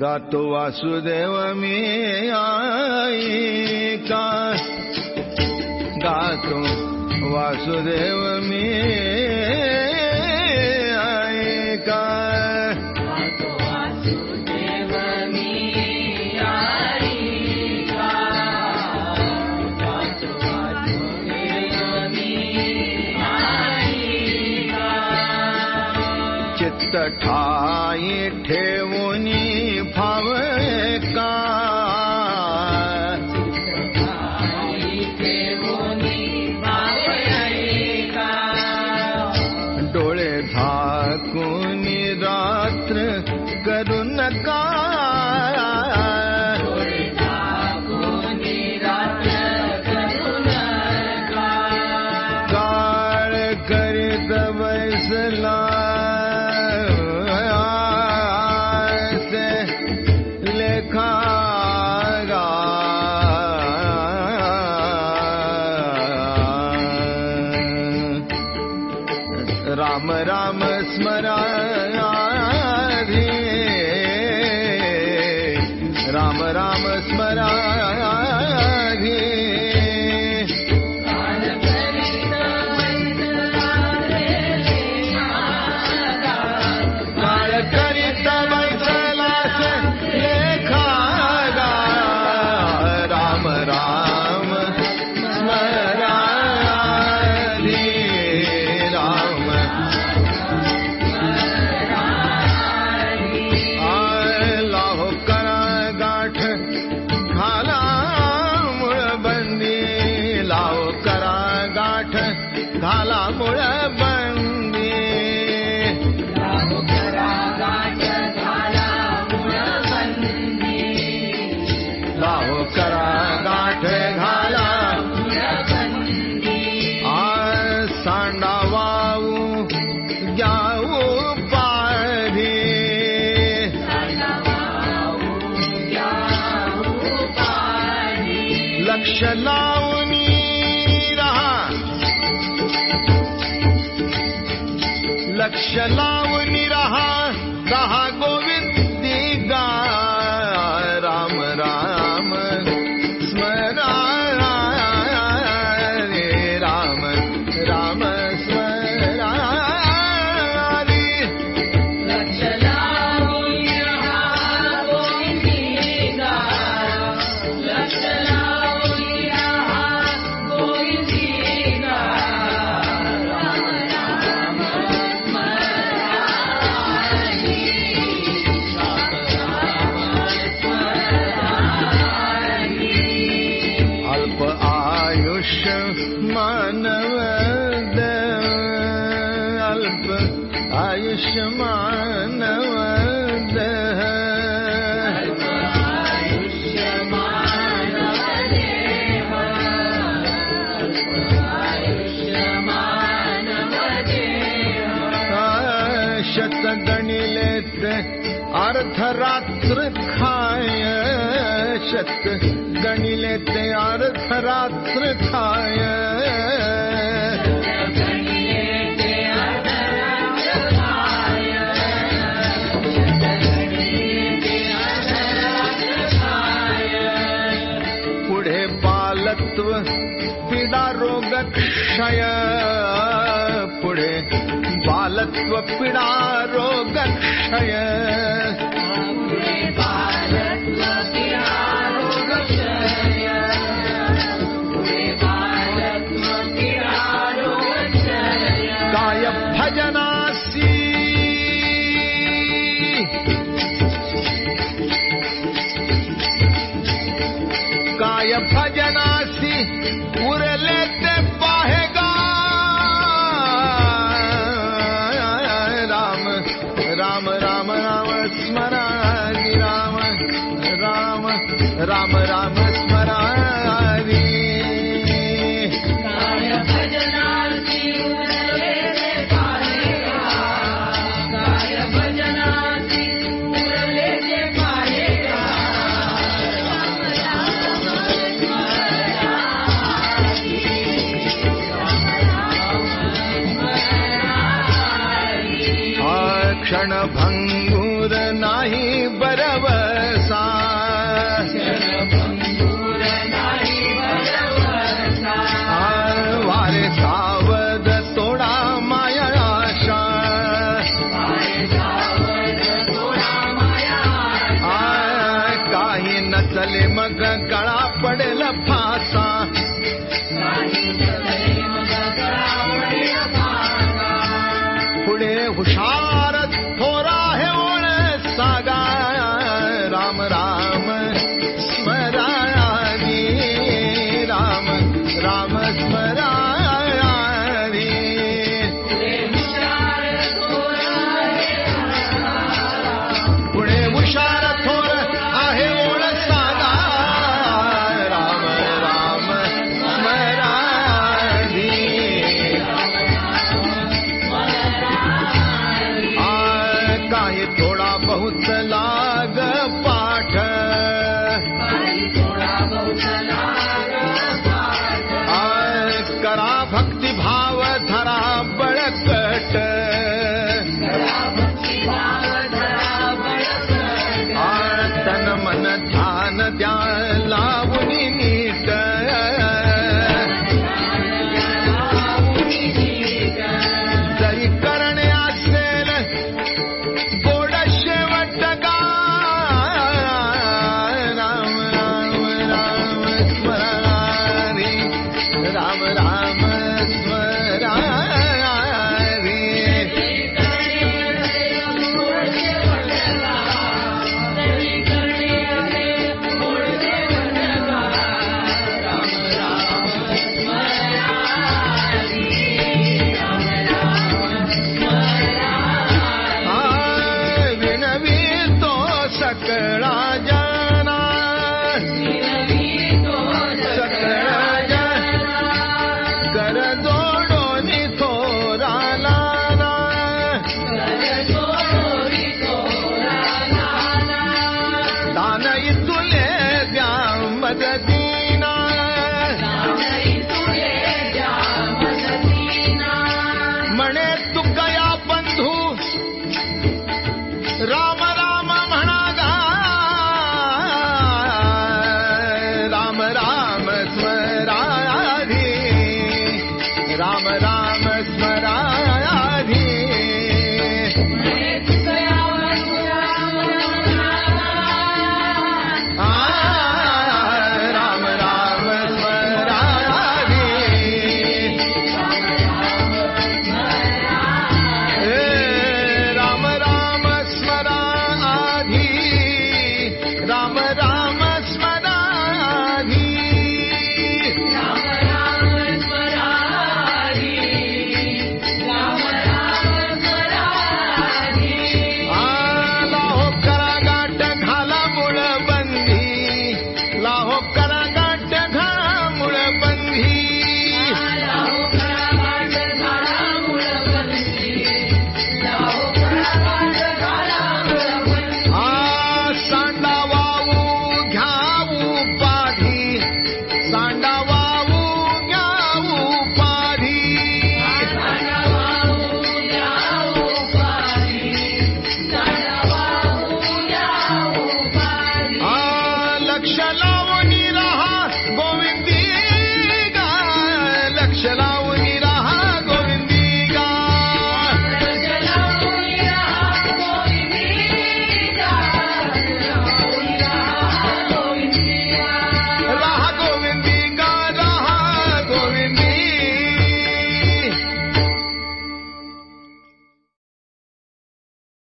गातो वासुदेव में आई का गातो वासुदेव में ठेवून फावका. डोळे झाकुनी रात्र करू नका. काळ करीत बैसला. राम राम स्मराधि। राम राम रात्र खाय शत गणिलेत अर्थ रात्र खाय पुढे बालत्व, पीडा क्षय। पुढे बालत्व, पीडा रोग क्षय। स्मरारि राम राम राम राम स्मरारि।